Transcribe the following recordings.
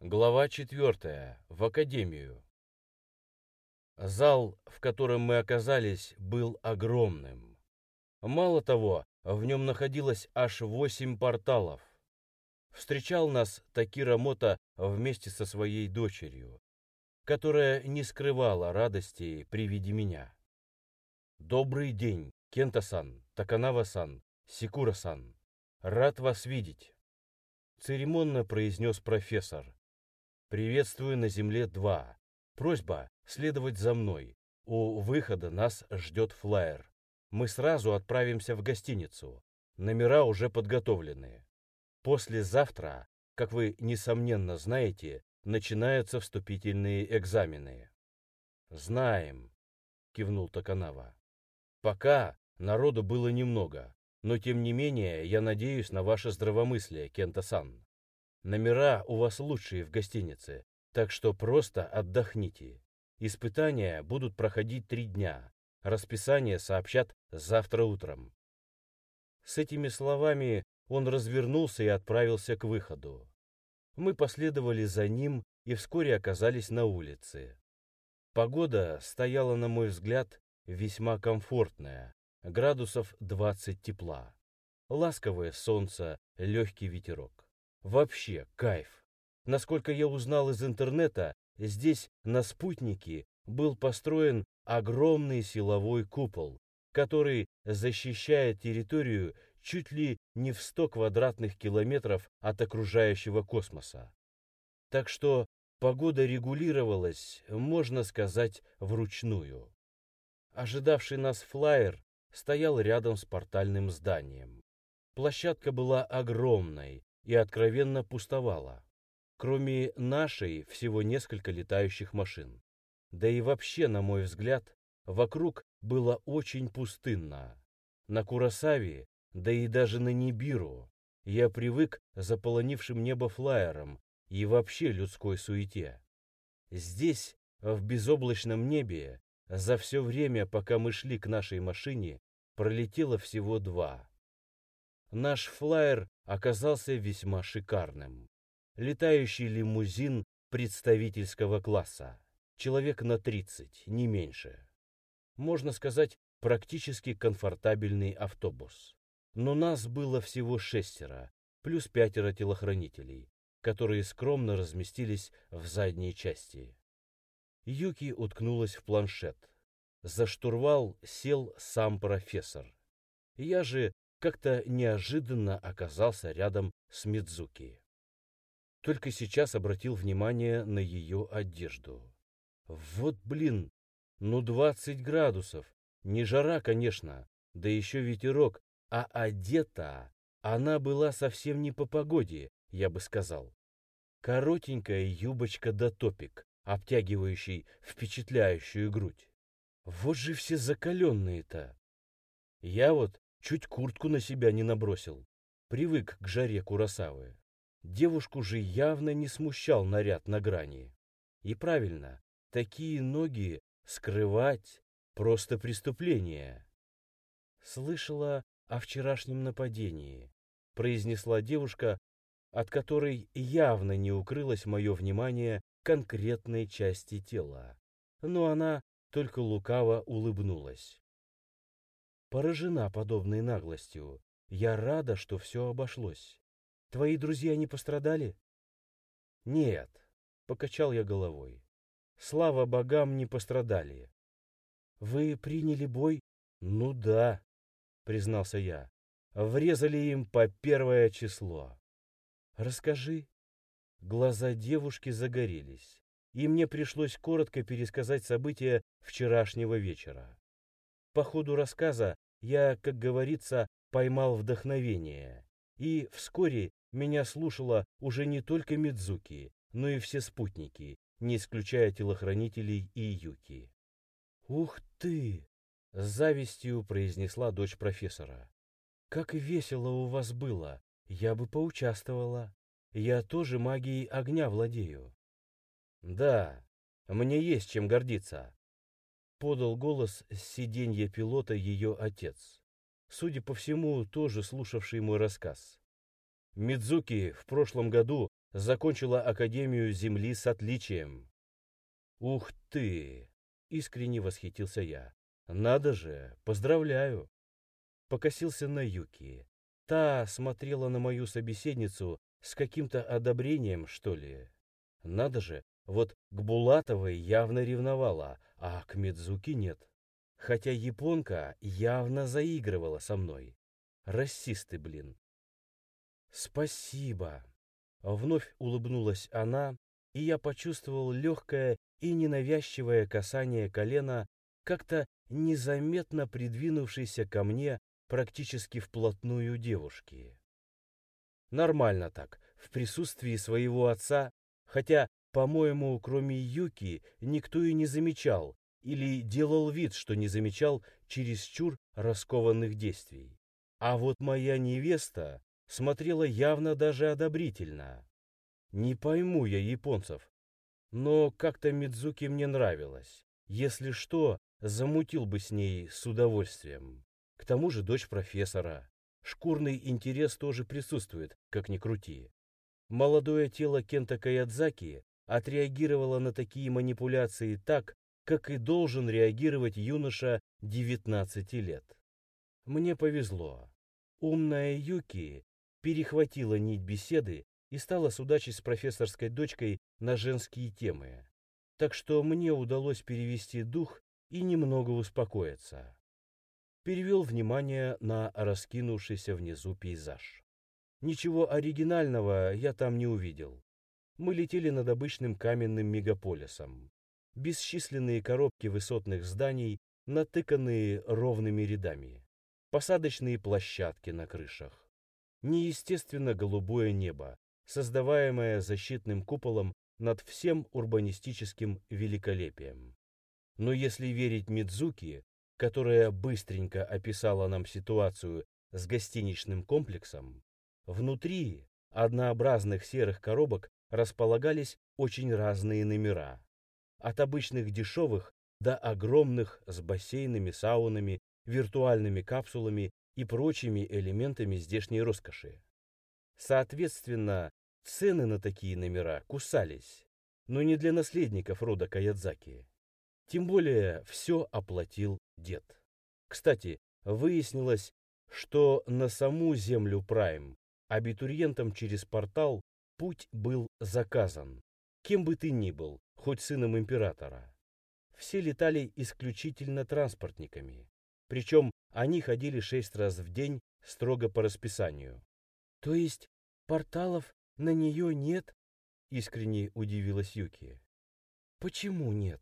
Глава четвертая. В академию. Зал, в котором мы оказались, был огромным. Мало того, в нем находилось аж восемь порталов. Встречал нас Такира Мота вместе со своей дочерью, которая не скрывала радости при виде меня. «Добрый день, Кента-сан, Таканава-сан, Сикура-сан. Рад вас видеть!» Церемонно произнес профессор. «Приветствую на Земле-2. Просьба следовать за мной. У выхода нас ждет флайер. Мы сразу отправимся в гостиницу. Номера уже подготовлены. Послезавтра, как вы, несомненно, знаете, начинаются вступительные экзамены. «Знаем», — кивнул Токанава. «Пока народу было немного, но тем не менее я надеюсь на ваше здравомыслие, Кента-сан. Номера у вас лучшие в гостинице, так что просто отдохните. Испытания будут проходить три дня. Расписание сообщат завтра утром. С этими словами он развернулся и отправился к выходу. Мы последовали за ним и вскоре оказались на улице. Погода стояла, на мой взгляд, весьма комфортная, градусов 20 тепла. Ласковое солнце, легкий ветерок. Вообще кайф. Насколько я узнал из интернета, здесь на спутнике был построен огромный силовой купол, который защищает территорию чуть ли не в 100 квадратных километров от окружающего космоса. Так что погода регулировалась, можно сказать, вручную. Ожидавший нас флайер стоял рядом с портальным зданием. Площадка была огромной, и откровенно пустовала. Кроме нашей всего несколько летающих машин. Да и вообще, на мой взгляд, вокруг было очень пустынно. На Курасаве, да и даже на Нибиру, я привык заполонившим небо флайером и вообще людской суете. Здесь, в безоблачном небе, за все время, пока мы шли к нашей машине, пролетело всего два. Наш флайер оказался весьма шикарным. Летающий лимузин представительского класса. Человек на 30, не меньше. Можно сказать, практически комфортабельный автобус. Но нас было всего шестеро, плюс пятеро телохранителей, которые скромно разместились в задней части. Юки уткнулась в планшет. За штурвал сел сам профессор. Я же как-то неожиданно оказался рядом с Мидзуки. Только сейчас обратил внимание на ее одежду. Вот блин, ну 20 градусов. Не жара, конечно, да еще ветерок, а одета она была совсем не по погоде, я бы сказал. Коротенькая юбочка да топик, обтягивающий впечатляющую грудь. Вот же все закаленные-то. Я вот Чуть куртку на себя не набросил. Привык к жаре Курасавы. Девушку же явно не смущал наряд на грани. И правильно, такие ноги скрывать просто преступление. Слышала о вчерашнем нападении, произнесла девушка, от которой явно не укрылось мое внимание конкретной части тела. Но она только лукаво улыбнулась поражена подобной наглостью. Я рада, что все обошлось. Твои друзья не пострадали? Нет, покачал я головой. Слава богам, не пострадали. Вы приняли бой? Ну да, признался я. Врезали им по первое число. Расскажи. Глаза девушки загорелись, и мне пришлось коротко пересказать события вчерашнего вечера. По ходу рассказа я, как говорится, поймал вдохновение. И вскоре меня слушала уже не только Мидзуки, но и все спутники, не исключая телохранителей и Юки. «Ух ты!» — с завистью произнесла дочь профессора. «Как весело у вас было! Я бы поучаствовала. Я тоже магией огня владею». «Да, мне есть чем гордиться», подал голос с сиденья пилота ее отец, судя по всему, тоже слушавший мой рассказ. Мидзуки в прошлом году закончила Академию Земли с отличием. Ух ты! Искренне восхитился я. Надо же, поздравляю. Покосился на Юки. Та смотрела на мою собеседницу с каким-то одобрением, что ли. Надо же, вот к Булатовой явно ревновала, а к Медзуки нет. Хотя японка явно заигрывала со мной. Расисты, блин. Спасибо. Вновь улыбнулась она, и я почувствовал легкое и ненавязчивое касание колена как-то незаметно придвинувшейся ко мне практически вплотную девушки. Нормально так, в присутствии своего отца, хотя, по-моему, кроме Юки, никто и не замечал, или делал вид, что не замечал чересчур раскованных действий. А вот моя невеста смотрела явно даже одобрительно. Не пойму я японцев, но как-то Мидзуки мне нравилась. Если что, замутил бы с ней с удовольствием. К тому же дочь профессора. Шкурный интерес тоже присутствует, как ни крути. Молодое тело Кента Каядзаки отреагировало на такие манипуляции так, как и должен реагировать юноша 19 лет. Мне повезло. Умная Юки перехватила нить беседы и стала судачить с профессорской дочкой на женские темы. Так что мне удалось перевести дух и немного успокоиться перевел внимание на раскинувшийся внизу пейзаж. Ничего оригинального я там не увидел. Мы летели над обычным каменным мегаполисом. Бесчисленные коробки высотных зданий, натыканные ровными рядами. Посадочные площадки на крышах. Неестественно голубое небо, создаваемое защитным куполом над всем урбанистическим великолепием. Но если верить Мидзуки, которая быстренько описала нам ситуацию с гостиничным комплексом, внутри однообразных серых коробок располагались очень разные номера. От обычных дешевых до огромных с бассейнами, саунами, виртуальными капсулами и прочими элементами здешней роскоши. Соответственно, цены на такие номера кусались, но не для наследников рода Каядзаки. Тем более все оплатил дед. Кстати, выяснилось, что на саму землю Прайм абитуриентам через портал путь был заказан. Кем бы ты ни был, хоть сыном императора. Все летали исключительно транспортниками. Причем они ходили шесть раз в день строго по расписанию. То есть порталов на нее нет? Искренне удивилась Юки. Почему нет?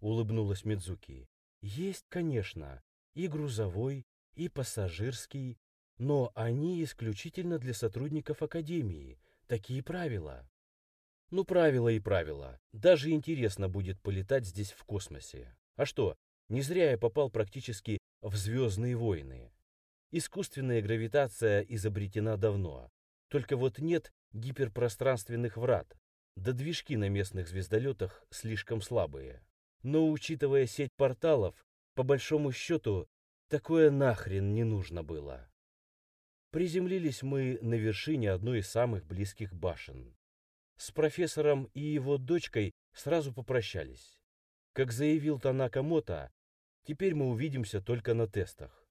улыбнулась Мидзуки. Есть, конечно, и грузовой, и пассажирский, но они исключительно для сотрудников Академии. Такие правила. Ну, правила и правила. Даже интересно будет полетать здесь в космосе. А что, не зря я попал практически в «Звездные войны». Искусственная гравитация изобретена давно. Только вот нет гиперпространственных врат, да движки на местных звездолетах слишком слабые. Но учитывая сеть порталов, по большому счету, такое нахрен не нужно было. Приземлились мы на вершине одной из самых близких башен. С профессором и его дочкой сразу попрощались. Как заявил Танака Мото, теперь мы увидимся только на тестах.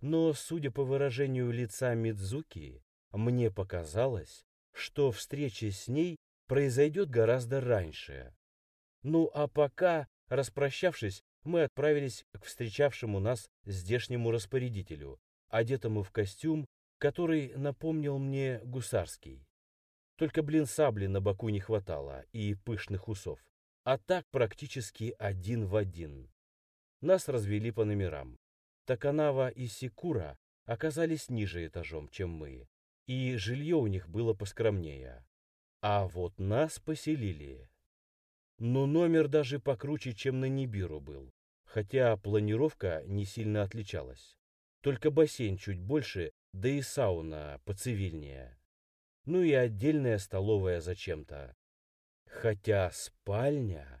Но, судя по выражению лица Мидзуки, мне показалось, что встреча с ней произойдет гораздо раньше. Ну а пока Распрощавшись, мы отправились к встречавшему нас здешнему распорядителю, одетому в костюм, который напомнил мне гусарский. Только, блин, сабли на боку не хватало и пышных усов. А так практически один в один. Нас развели по номерам. Таканава и Сикура оказались ниже этажом, чем мы, и жилье у них было поскромнее. А вот нас поселили но номер даже покруче, чем на Нибиру был, хотя планировка не сильно отличалась. Только бассейн чуть больше, да и сауна поцивильнее. Ну и отдельная столовая зачем-то. Хотя спальня...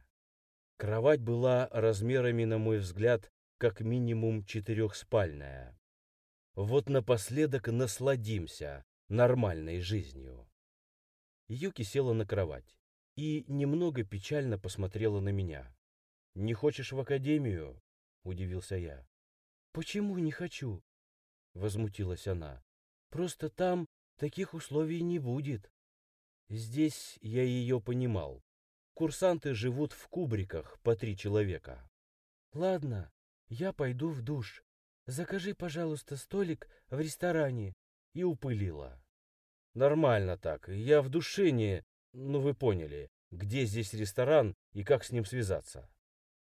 Кровать была размерами, на мой взгляд, как минимум четырехспальная. Вот напоследок насладимся нормальной жизнью. Юки села на кровать и немного печально посмотрела на меня. «Не хочешь в академию?» — удивился я. «Почему не хочу?» — возмутилась она. «Просто там таких условий не будет». Здесь я ее понимал. Курсанты живут в кубриках по три человека. «Ладно, я пойду в душ. Закажи, пожалуйста, столик в ресторане». И упылила. Нормально так. Я в душе не... Ну, вы поняли, где здесь ресторан и как с ним связаться.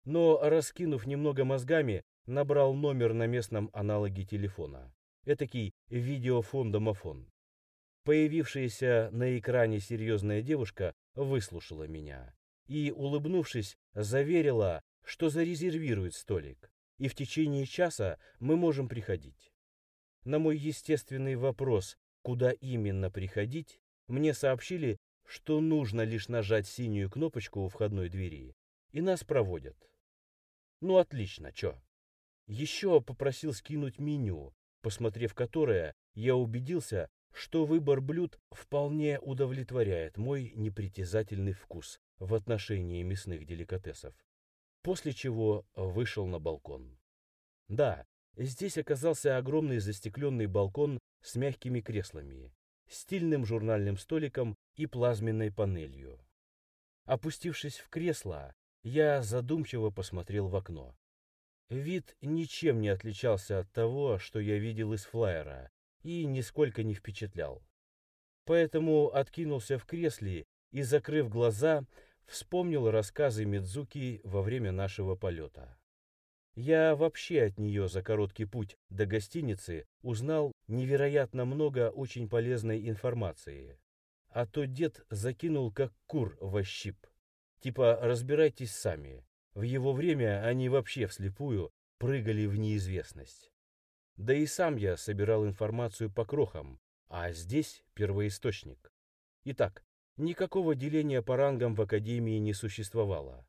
Но, раскинув немного мозгами, набрал номер на местном аналоге телефона. Этакий видеофон-домофон. Появившаяся на экране серьезная девушка выслушала меня и, улыбнувшись, заверила, что зарезервирует столик, и в течение часа мы можем приходить. На мой естественный вопрос, куда именно приходить, мне сообщили, что нужно лишь нажать синюю кнопочку у входной двери, и нас проводят. Ну отлично, чё? Еще попросил скинуть меню, посмотрев которое, я убедился, что выбор блюд вполне удовлетворяет мой непритязательный вкус в отношении мясных деликатесов. После чего вышел на балкон. Да, здесь оказался огромный застекленный балкон с мягкими креслами, стильным журнальным столиком и плазменной панелью. Опустившись в кресло, я задумчиво посмотрел в окно. Вид ничем не отличался от того, что я видел из флайера, и нисколько не впечатлял. Поэтому откинулся в кресле и, закрыв глаза, вспомнил рассказы Мидзуки во время нашего полета. Я вообще от нее за короткий путь до гостиницы узнал невероятно много очень полезной информации. А то дед закинул как кур во щип. Типа разбирайтесь сами. В его время они вообще вслепую прыгали в неизвестность. Да и сам я собирал информацию по крохам, а здесь первоисточник. Итак, никакого деления по рангам в Академии не существовало.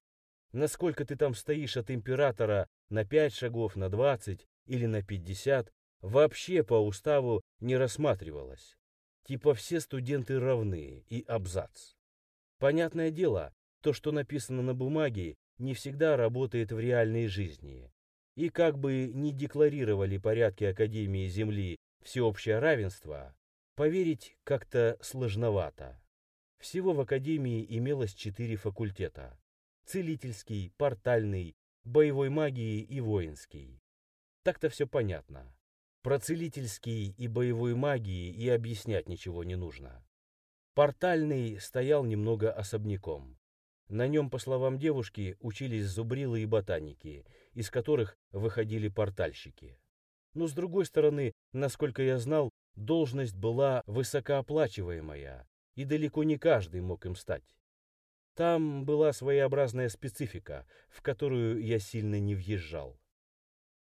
Насколько ты там стоишь от императора на 5 шагов, на 20 или на 50, вообще по уставу не рассматривалось. Типа все студенты равны и абзац. Понятное дело, то, что написано на бумаге, не всегда работает в реальной жизни. И как бы ни декларировали порядки Академии Земли всеобщее равенство, поверить как-то сложновато. Всего в Академии имелось четыре факультета – целительский, портальный, боевой магии и воинский. Так-то все понятно. Про целительский и боевой магии и объяснять ничего не нужно. Портальный стоял немного особняком. На нем, по словам девушки, учились зубрилы и ботаники, из которых выходили портальщики. Но с другой стороны, насколько я знал, должность была высокооплачиваемая, и далеко не каждый мог им стать. Там была своеобразная специфика, в которую я сильно не въезжал.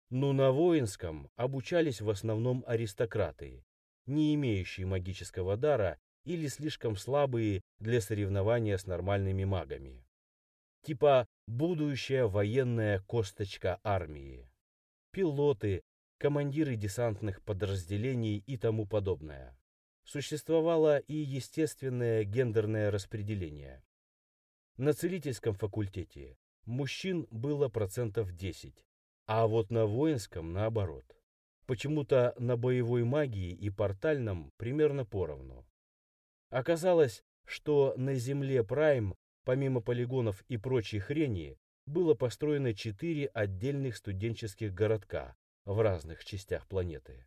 Но на воинском обучались в основном аристократы, не имеющие магического дара или слишком слабые для соревнования с нормальными магами. Типа будущая военная косточка армии. Пилоты, командиры десантных подразделений и тому подобное. Существовало и естественное гендерное распределение. На целительском факультете мужчин было процентов 10, а вот на воинском наоборот. Почему-то на боевой магии и портальном примерно поровну. Оказалось, что на Земле Прайм, помимо полигонов и прочей хрени, было построено четыре отдельных студенческих городка в разных частях планеты.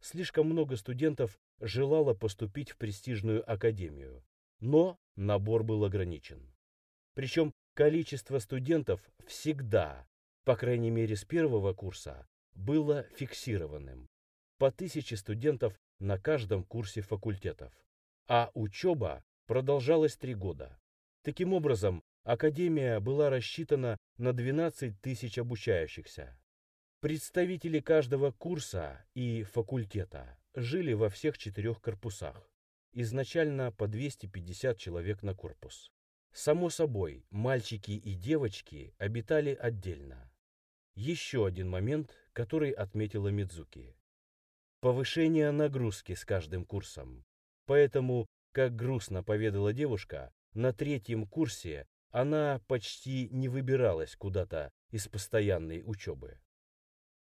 Слишком много студентов желало поступить в престижную академию, но набор был ограничен. Причем количество студентов всегда, по крайней мере с первого курса, было фиксированным. По тысяче студентов на каждом курсе факультетов а учеба продолжалась три года. Таким образом, Академия была рассчитана на 12 тысяч обучающихся. Представители каждого курса и факультета жили во всех четырех корпусах. Изначально по 250 человек на корпус. Само собой, мальчики и девочки обитали отдельно. Еще один момент, который отметила Мидзуки. Повышение нагрузки с каждым курсом. Поэтому Как грустно поведала девушка, на третьем курсе она почти не выбиралась куда-то из постоянной учебы.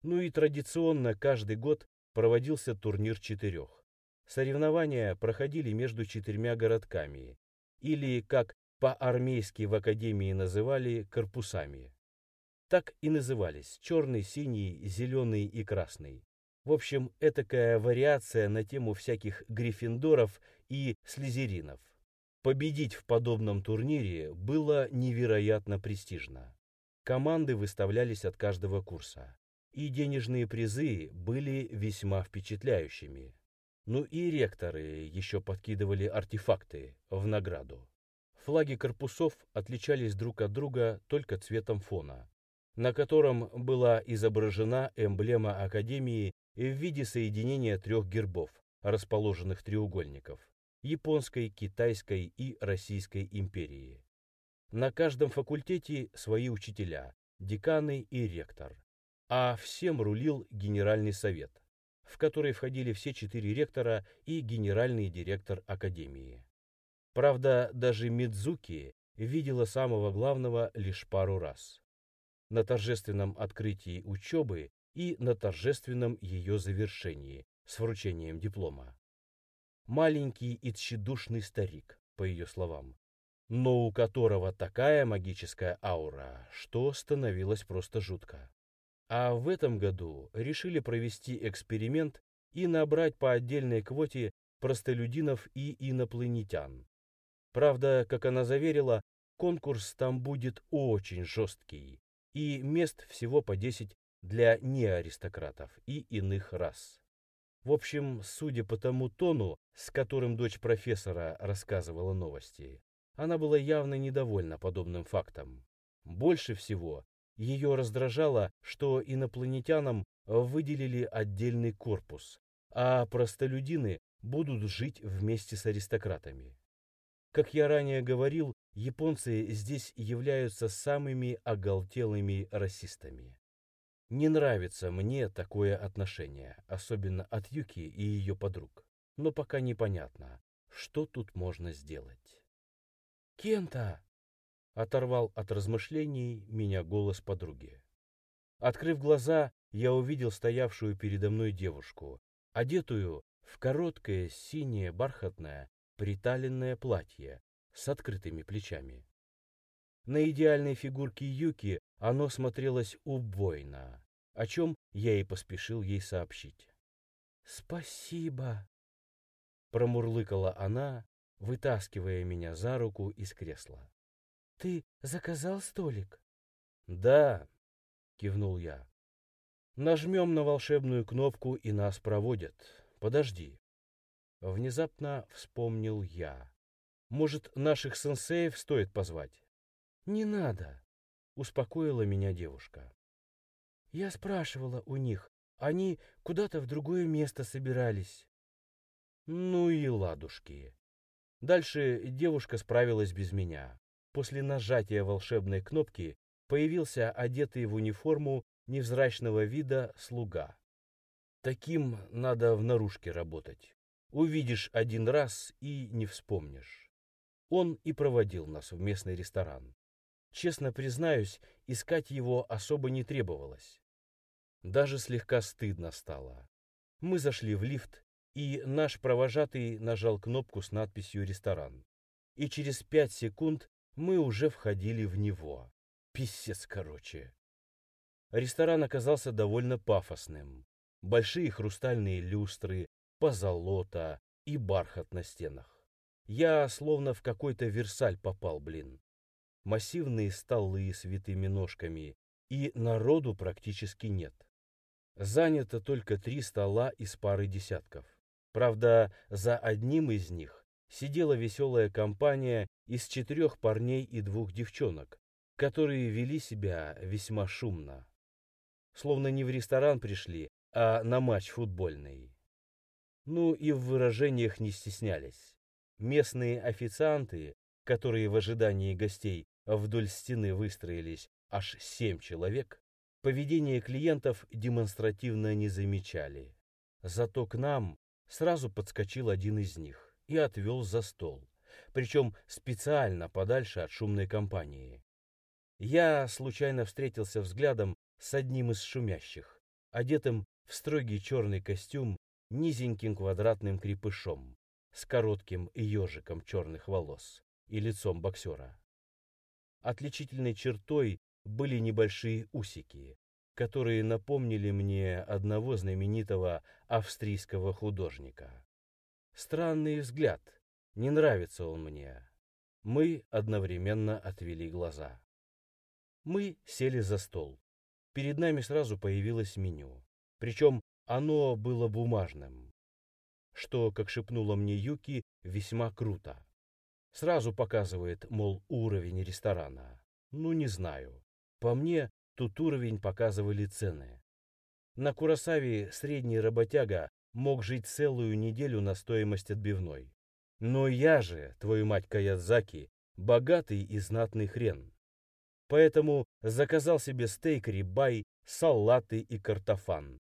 Ну и традиционно каждый год проводился турнир четырех. Соревнования проходили между четырьмя городками, или, как по-армейски в академии называли, корпусами. Так и назывались – черный, синий, зеленый и красный. В общем, этакая вариация на тему всяких гриффиндоров и слизеринов. Победить в подобном турнире было невероятно престижно. Команды выставлялись от каждого курса, и денежные призы были весьма впечатляющими. Ну и ректоры еще подкидывали артефакты в награду. Флаги корпусов отличались друг от друга только цветом фона, на котором была изображена эмблема Академии в виде соединения трех гербов, расположенных треугольников – японской, китайской и российской империи. На каждом факультете свои учителя, деканы и ректор. А всем рулил генеральный совет – в который входили все четыре ректора и генеральный директор академии. Правда, даже Мидзуки видела самого главного лишь пару раз. На торжественном открытии учебы и на торжественном ее завершении с вручением диплома. Маленький и тщедушный старик, по ее словам, но у которого такая магическая аура, что становилось просто жутко. А в этом году решили провести эксперимент и набрать по отдельной квоте простолюдинов и инопланетян. Правда, как она заверила, конкурс там будет очень жесткий, и мест всего по 10 для неаристократов и иных рас. В общем, судя по тому тону, с которым дочь профессора рассказывала новости, она была явно недовольна подобным фактом. Больше всего ее раздражало, что инопланетянам выделили отдельный корпус, а простолюдины будут жить вместе с аристократами. Как я ранее говорил, японцы здесь являются самыми оголтелыми расистами. Не нравится мне такое отношение, особенно от Юки и ее подруг. Но пока непонятно, что тут можно сделать. «Кента!» Оторвал от размышлений меня голос подруги. Открыв глаза, я увидел стоявшую передо мной девушку, одетую в короткое синее бархатное приталенное платье с открытыми плечами. На идеальной фигурке Юки оно смотрелось убойно, о чем я и поспешил ей сообщить. «Спасибо!» Промурлыкала она, вытаскивая меня за руку из кресла. Ты заказал столик? Да, кивнул я. Нажмем на волшебную кнопку и нас проводят. Подожди. Внезапно вспомнил я. Может, наших сенсеев стоит позвать? Не надо, успокоила меня девушка. Я спрашивала у них, они куда-то в другое место собирались. Ну и ладушки. Дальше девушка справилась без меня. После нажатия волшебной кнопки появился одетый в униформу невзрачного вида слуга. Таким надо в наружке работать. Увидишь один раз и не вспомнишь. Он и проводил нас в местный ресторан. Честно признаюсь, искать его особо не требовалось. Даже слегка стыдно стало. Мы зашли в лифт, и наш провожатый нажал кнопку с надписью «Ресторан». И через пять секунд мы уже входили в него. Писец, короче. Ресторан оказался довольно пафосным. Большие хрустальные люстры, позолота и бархат на стенах. Я словно в какой-то Версаль попал, блин. Массивные столы с витыми ножками, и народу практически нет. Занято только три стола из пары десятков. Правда, за одним из них сидела веселая компания из четырех парней и двух девчонок, которые вели себя весьма шумно. Словно не в ресторан пришли, а на матч футбольный. Ну и в выражениях не стеснялись. Местные официанты, которые в ожидании гостей вдоль стены выстроились аж семь человек, поведение клиентов демонстративно не замечали. Зато к нам сразу подскочил один из них и отвел за стол, причем специально подальше от шумной компании. Я случайно встретился взглядом с одним из шумящих, одетым в строгий черный костюм низеньким квадратным крепышом с коротким ежиком черных волос и лицом боксера. Отличительной чертой были небольшие усики, которые напомнили мне одного знаменитого австрийского художника. Странный взгляд, не нравится он мне. Мы одновременно отвели глаза. Мы сели за стол. Перед нами сразу появилось меню. Причем оно было бумажным. Что, как шепнула мне Юки, весьма круто. Сразу показывает, мол, уровень ресторана. Ну, не знаю. По мне, тут уровень показывали цены. На Курасаве средний работяга мог жить целую неделю на стоимость отбивной. Но я же, твою мать Каядзаки, богатый и знатный хрен. Поэтому заказал себе стейк рибай, салаты и картофан.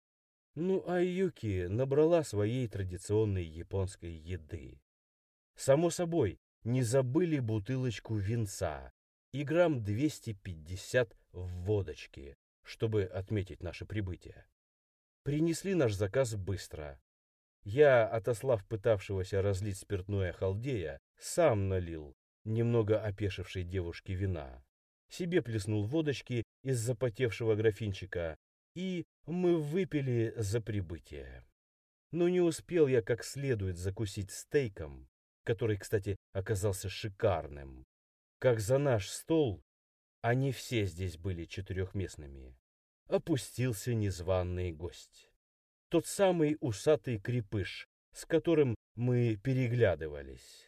Ну а Юки набрала своей традиционной японской еды. Само собой, не забыли бутылочку винца и грамм 250 в водочке, чтобы отметить наше прибытие. Принесли наш заказ быстро. Я, отослав пытавшегося разлить спиртное халдея, сам налил немного опешившей девушке вина. Себе плеснул водочки из запотевшего графинчика, и мы выпили за прибытие. Но не успел я как следует закусить стейком, который, кстати, оказался шикарным. Как за наш стол, они все здесь были четырехместными, опустился незваный гость. Тот самый усатый крепыш, с которым мы переглядывались.